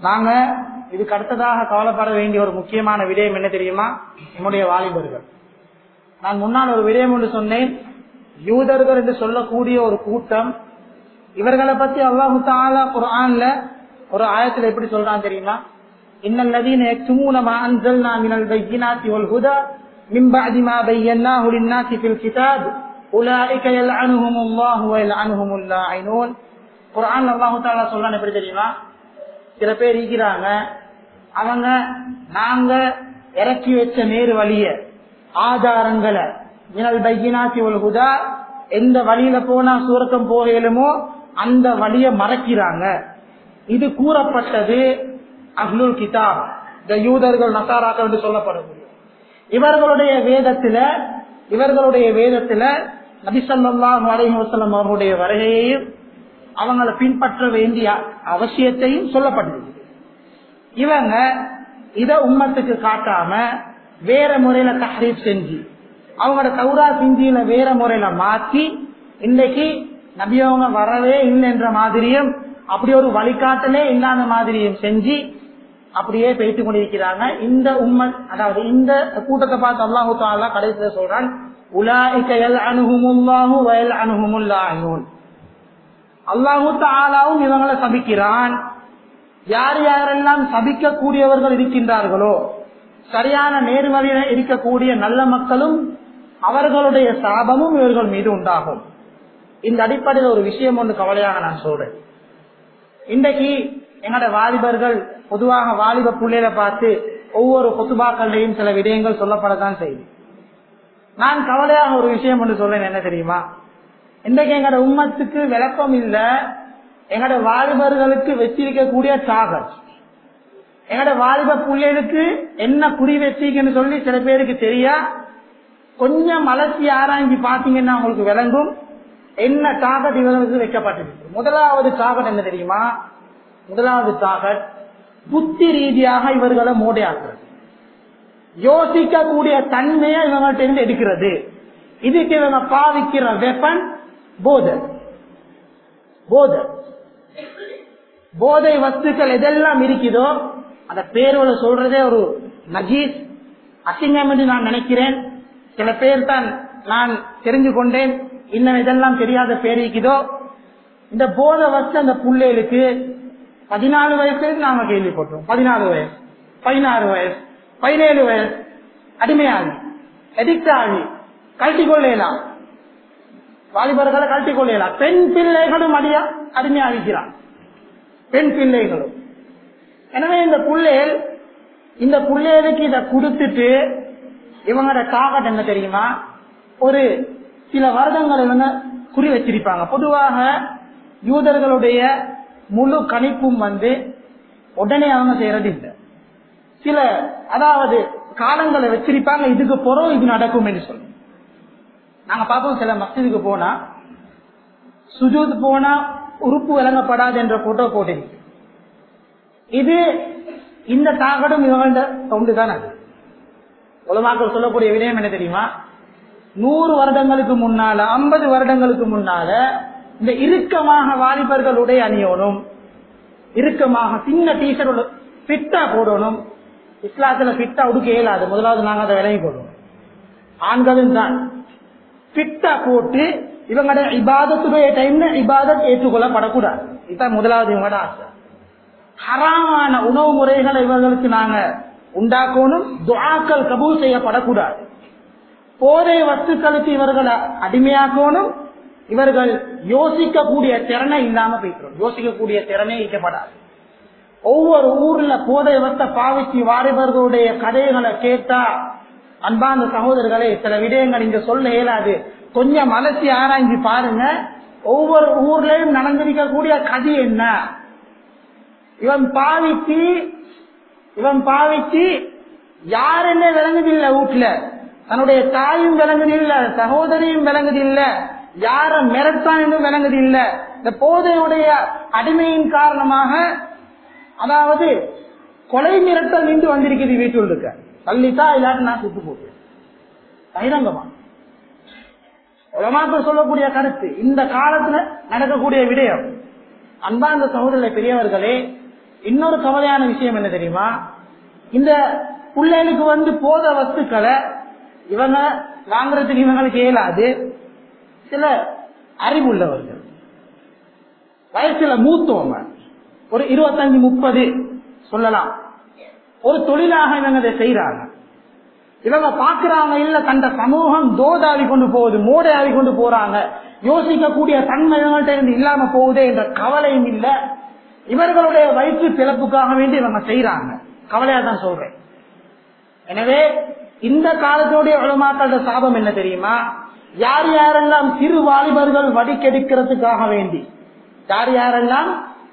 நாங்க இதுக்கு அடுத்ததாக கவலைப்பட வேண்டிய ஒரு முக்கியமான விடயம் என்ன தெரியுமா? நம்முடைய வாலிபர்கள். நான் முன்னால் ஒரு விடயம் ஒன்று சொன்னேன். யூதர்கள் என்று சொல்லக்கூடிய ஒரு கூட்டம். இவர்களை பத்தி அல்லாஹு தாலா குரான்ல ஒரு ஆயத்துல எப்படி சொல்றான் தெரியுமா? இன்னல் நதீன யக்துமூன மா அன்ஸல்னா மினல் பையினாத்தி வல் ஹுதா மின் பஅதி மா பையன்னாஹு லின்னாசி ஃபில் கிதாப். உலாயிக யல்அனுஹுமுல்லாஹு வ யல்அனுஹுமுல் லாயினூன் குர்ஆன்ல அல்லாஹு தாலா சொல்றான் எப்படி தெரியுமா? சில பேர் இருக்கிறாங்க அவங்க நாங்க இறக்கி வச்ச நேரு வழியை ஆதாரங்களை. மினல் பையினாத்தி ஒரு குதா எந்த வழியில போனா சூரக்கம் போகலுமோ அந்த வழிய மறைக்கிறாங்க. இது கூறப்பட்டது அஹ்லுல் கிதாப் இந்த யூதர்கள் நசாராக்கள் என்று சொல்லப்படக்கூடிய இவர்களுடைய வேதத்துல இவர்களுடைய வேதத்துல நபிசல்லாஹு அலைஹி வஸல்லம் அவர்களுடைய வருகையையும் அவங்களை பின்பற்ற வேண்டிய அவசியத்தையும் சொல்லப்பட்டிருக்கு இவங்க இத உம்மத்துக்கு காட்டாம வேற முறையில தஹரீப் செஞ்சு அவங்களோட கௌரா சிந்தியில வேற முறையில மாற்றி இன்னைக்கு நபியவங்க வரவே இல்லைன்ற மாதிரியும் அப்படி ஒரு வழிகாட்டலே இல்லாத மாதிரியும் செஞ்சு அப்படியே பேசிக் கொண்டிருக்கிறாங்க. இந்த உம்மன் அதாவது இந்த கூட்டத்தை பார்த்து அல்லாஹு தாலா கடைசியில சொல்றான் உலாய்கையல் அணுகுமுல்லாஹு வயல் அணுகுமுல்லாஹூன் அல்லாஹு தாலாவும் இவங்களை சபிக்கிறான். யார் யாரெல்லாம் சபிக்கக்கூடியவர்கள் இருக்கின்றார்களோ சரியான நேர்மறையில இருக்கக்கூடிய நல்ல மக்களும் அவர்களுடைய சாபமும் இவர்கள் மீது உண்டாகும். இந்த அடிப்படையில் ஒரு விஷயம் ஒன்று கவலையாக நான் சொல்றேன். இன்றைக்கு எங்களோட வாலிபர்கள் பொதுவாக வாலிப பிள்ளையில பார்த்து ஒவ்வொரு கொத்துபாக்கள்லையும் சில விடயங்கள் சொல்லப்படத்தான் செய்யுது நான் கவலையாக ஒரு விஷயம் ஒன்று சொல்றேன் என்ன தெரியுமா? இன்றைக்கு எங்களோட உம்மத்துக்கு விளக்கம் இல்ல எங்களோட வாலிபர்களுக்கு வச்சிருக்கக்கூடிய சாகர். எங்கட வாலிப பிள்ளைகளுக்கு என்ன குறி வச்சிங்கன்னு சொல்லி சில பேருக்கு தெரியா? கொஞ்சம் அலசி ஆராய்ஞ்சி பாத்தீங்கன்னா உங்களுக்கு விளங்கும். என்ன டாகட் இவர்களுக்கு வைக்கப்பட்டிருக்கு? முதலாவது டாகட் என்ன தெரியுமா? முதலாவது டாகட் புத்தி ரீதியாக இவர்களை மோடையாக்குறது. யோசிக்கக்கூடிய தன்மையை இவங்கள்ட்ட இருந்து எடுக்கிறது. இதுக்கு இவங்க பாவிக்கிற வெப்பன் போதை. போதை. போதை வஸ்துக்கள் எதெல்லாம் இருக்குதோ அந்த பேரோட சொல்றதே ஒரு நஜீஸ். அசிங்கம் என்று நான் நினைக்கிறேன். சில பேர் தான் நான் தெரிஞ்சு கொண்டேன். இன்னும் இதெல்லாம் தெரியாத பேர் இருக்குதோ? இந்த போதை வச்சு அந்த பிள்ளைகளுக்கு பதினாலு வயசுலேருந்து நாம கேள்விப்பட்டோம். பதினாலு வயசு பதினாறு வயசு பதினேழு வயசு. அடிமையாகி எடிக்ட் ஆகி கழட்டி கொள்ளையலாம் வாலிபர்களை கழட்டி கொள்ளையலாம் பெண் பிள்ளைகளும் அடியா அடிமையாகிக்கிறான். பெண் பிள்ளைகளும். எனவே இந்த புள்ளேல் இந்த பிள்ளைகளுக்கு இதை கொடுத்துட்டு இவங்களோட டார்கெட் என்ன தெரியுமா? ஒரு சில வருடங்கள் இவங்க குறி வச்சிருப்பாங்க. பொதுவாக யூதர்களுடைய முழு கணிப்பும் வந்து உடனே அவங்க செய்யறது இல்லை. சில அதாவது காலங்களை வச்சிருப்பாங்க இதுக்கு போறோம் இது நடக்கும் என்று சொல்லி நாங்க பார்ப்போம் சில மசிதுக்கு போனா சுஜூத் போனா உறுப்பு வழங்கப்படாது என்ற போட்டோ போட்டிருக்கு. இது இந்த தாகடும் இவங்கள்ட்ட தொண்டு தானே? உலமாக்கள் சொல்லக்கூடிய விடயம் என்ன தெரியுமா? நூறு வருடங்களுக்கு முன்னால ஐம்பது வருடங்களுக்கு முன்னால இந்த இறுக்கமாக வாலிபர்களுடைய அணியணும். இறுக்கமாக சின்ன டீஷர்ட் ஃபிட்டா போடணும். இஸ்லாத்துல ஃபிட்டா உடுக்க இயலாது. முதலாவது நாங்க அதை விலகி போடுவோம். ஆண்களும் தான். ஃபிட்டா போட்டு இவங்களோட இபாதத்துடைய டைம்ல இபாதத் ஏற்றுக்கொள்ளப்படக்கூடாது. இதுதான் முதலாவது இவங்களோட ஆசை. ஹராமான உணவு முறைகளை இவர்களுக்கு நாங்க உண்டாக்கணும். துவாக்கள் கபூல் செய்யப்படக்கூடாது. போதை வஸ்துக்களுக்கு இவர்களை அடிமையாக்கணும். இவர்கள் யோசிக்கக்கூடிய திறனை இல்லாம போய்க்கிறோம். யோசிக்கக்கூடிய திறனே ஈக்கப்படாது ஒவ்வொரு ஊர்ல போதை வத்த பாவிச்சு வாரிபர்களுடைய கதைகளை கேட்டா அன்பாந்த சகோதரர்களே சில விடயங்கள் இங்க சொல்ல இயலாது. கொஞ்சம் அலசி ஆராய்ஞ்சு பாருங்க. ஒவ்வொரு ஊர்லயும் நடந்திருக்கக்கூடிய கதி என்ன? இவன் பாவிச்சு இவன் பாவிச்சு யாருன்னு விளங்குதில்ல வீட்டுல. தன்னுடைய தாயும் விளங்குதில்ல சகோதரியும் விளங்குதில்ல யார மிரட்டான் என்றும் விளங்குதில்ல. இந்த போதையுடைய அடிமையின் காரணமாக அதாவது கொலை மிரட்டல் நின்று வந்திருக்குது வீட்டுள் இருக்க தள்ளித்தா இல்லாட்டி நான் சுட்டு போட்டேன். பகிரங்கமா? உலமாக்கள் சொல்லக்கூடிய கருத்து இந்த காலத்துல நடக்கக்கூடிய விடயம். அன்பார்ந்த சகோதர பெரியவர்களே இன்னொரு கவலையான விஷயம் என்ன தெரியுமா? இந்த பிள்ளைகளுக்கு வந்து போத வஸ்துக்களை இவங்க வாங்குறதுக்கு இவங்களுக்கு இயலாது சில அறிவுள்ளவர்கள். வயசுல மூத்தவங்க. ஒரு இருபத்தஞ்சு முப்பது சொல்லலாம். ஒரு தொழிலாக இவங்க இதை செய்யறாங்க இவங்க பாக்குறாங்க இல்ல கண்ட சமூகம் தோதாவி கொண்டு போகுது மோடையாவி கொண்டு போறாங்க. யோசிக்கக்கூடிய தன்மை இவங்கள்ட்ட இருந்து இல்லாம போகுதே என்ற கவலையும் இல்லை. இவர்களுடைய வயிற்று பிறப்புக்காக வேண்டி இவங்க செய்யறாங்க கவலையா தான் சொல்றேன். எனவே இந்த காலத்தினுடைய உலமாக்களோட சாபம் என்ன தெரியுமா? யார் யாரெல்லாம் சிறு வாலிபர்கள் வடிக்கெடுக்கிறதுக்காக வேண்டி யார் யாரெல்லாம்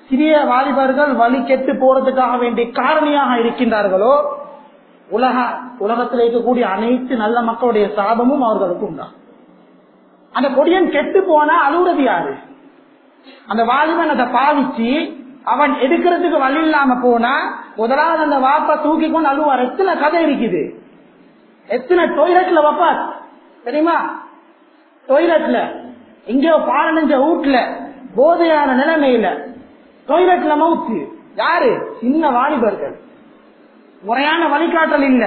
சிறிய வாலிபர்கள் வழி கெட்டு போறதுக்காக வேண்டி காரணியாக இருக்கின்றார்களோ உலக உலகத்தில் இருக்கக்கூடிய அனைத்து நல்ல மக்களுடைய சாபமும் அவர்களுக்கு உண்டா? அந்த கொடியன் கெட்டு போனா அழுகுறது யாரு? அந்த வாலிபன் அதை பாவிச்சு அவன் எடுக்கிறதுக்கு வழி இல்லாம போனா முதலாவது அந்த வாப்பா தூக்கி கொண்டு அழுவார் எத்தனை கதை இருக்குது? எத்தனை டொய்லெட்ல வைப்பா? தெரியுமா? டொய்லெட்ல எங்கேயோ பாலனஞ்ச வீட்டுல போதையான நிலைமையில. டொய்லெட்ல மவுத்து யாரு? சின்ன வாலிபர்கள். முறையான வழிகாட்டல் இல்ல.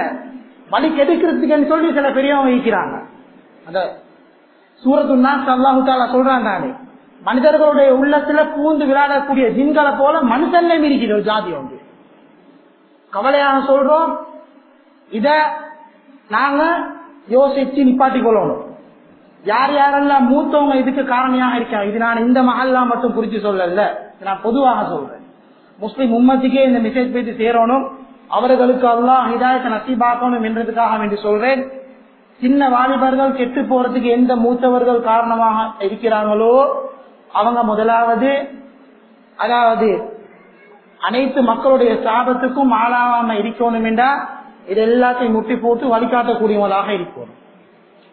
வழி கெடுக்கிறதுக்குன்னு சொல்லி சில பெரியவங்க வைக்கிறாங்க அந்த சூரத்துன்னா அல்லாஹு தாலா சொல்றான் தானே மனிதர்களுடைய உள்ளத்துல பூந்து விளையாடக்கூடிய ஜின்களை போல மனுஷன்லையும் இருக்குது ஒரு ஜாதி ஒன்று கவலையாக சொல்றோம் இத நாங்க யோசிச்சு நிப்பாட்டி கொள்ளணும். யார் யாரெல்லாம் மூத்தவங்க இதுக்கு காரணியாக இருக்காங்க இது நான் இந்த மகள்லாம் மட்டும் குறிச்சு சொல்லல நான் பொதுவாக சொல்றேன். முஸ்லிம் உம்மத்துக்கே இந்த மெசேஜ் போயிட்டு சேரணும். அவர்களுக்கு இதாயத்தை ஹிதாயத்தை நசீபாக்கணும் என்றதுக்காக வேண்டி சொல்றேன். சின்ன வாலிபர்கள் கெட்டு போறதுக்கு எந்த மூத்தவர்கள் காரணமாக இருக்கிறாங்களோ அவங்க முதலாவது அதாவது அனைத்து மக்களுடைய சாபத்துக்கும் ஆளாவாம இருக்கணும் என்றா இது எல்லாத்தையும் முட்டி போட்டு வழிகாட்டக்கூடியவங்களாக இருக்கணும்.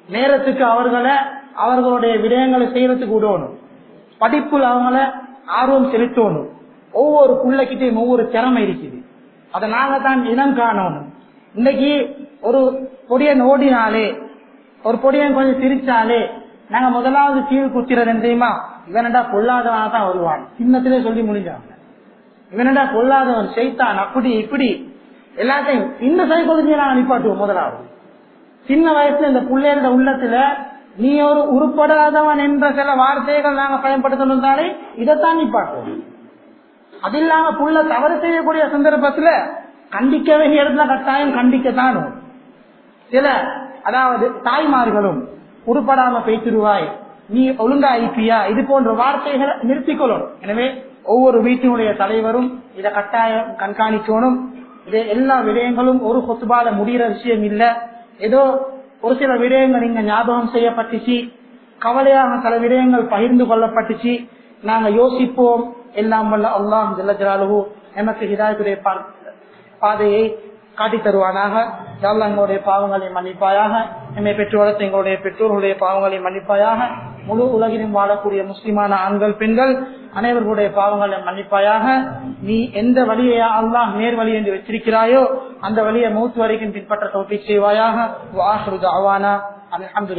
நேரத்துக்கு அவர்களை அவர்களுடைய விடயங்களை செய்யறதுக்கு விடணும் படிப்பில் அவங்கள ஆர்வம் செலுத்தணும். ஒவ்வொரு பிள்ளைகிட்டையும் ஒவ்வொரு திறமை இருக்குது. அதை நாங்க தான் இனம் காணணும். இன்னைக்கு ஒரு பொடியன் ஓடினாலே ஒரு பொடியன் கொஞ்சம் சிரிச்சாலே நாங்க முதலாவது கீழ் குத்திரது என்ன தெரியுமா? இவனடா பொல்லாதவனா தான் வருவான். சின்னத்திலே சொல்லி முடிஞ்சாங்க இவனடா பொல்லாதவன் செய்தான் அப்படி இப்படி. எல்லாத்தையும் இந்த சைக்காலஜியை நாங்கள் நிப்பாட்டுவோம் முதலாவது. சின்ன வயசுல இந்த பிள்ளைகளோட உள்ளத்துல நீ ஒரு உருப்படாதவன் என்ற சில வார்த்தைகள் நாங்க பயன்படுத்தணும் தானே இதைத்தான் நிப்பாட்டுவோம். அது இல்லாம புள்ள தவறு செய்யக்கூடிய சந்தர்ப்பத்துல கண்டிக்க வேண்டிய இடத்துல கட்டாயம் கண்டிக்கத்தான்? சில அதாவது தாய்மார்களும் உருப்படாம பேசிடுவாய். நீ ஒழுங்காயிப்பியா இது போன்ற வார்த்தைகளை நிறுத்திக்கொள்ளணும். எனவே ஒவ்வொரு வீட்டினுடைய தலைவரும் இதை கட்டாயம் கண்காணிக்கணும். இது எல்லா விடயங்களும் ஒரு கொத்துபால முடிகிற விஷயம் இல்ல. ஏதோ ஒரு சில விடயங்கள் நீங்க ஞாபகம் செய்யப்பட்டுச்சு. கவலையாக சில விடயங்கள் பகிர்ந்து கொள்ளப்பட்டுச்சு. நாங்க யோசிப்போம். எல்லாம் வல்ல அல்லாஹ் ஜல்லஜலாலுஹு எமக்கு ஹிதாயத்துடைய பா- பாதையை காட்டி தருவானாக. யாழ்லா எங்களுடைய பாவங்களை மன்னிப்பாயாக. எம்மை பெற்று வளர்த்த எங்களுடைய பெற்றோர்களுடைய பாவங்களை மன்னிப்பாயாக. முழு உலகிலும் வாழக்கூடிய முஸ்லிமான ஆண்கள் பெண்கள் அனைவர்களுடைய பாவங்களை மன்னிப்பாயாக. நீ எந்த வழியை அல்லாஹ் நேர் வழி என்று வச்சிருக்கிறாயோ அந்த வழியை மூத்து வரைக்கும் பின்பற்ற தோப்பி செய்வாயாக. வாஹ்ரு தாவானா அல்ஹம்துலில்லாஹ்.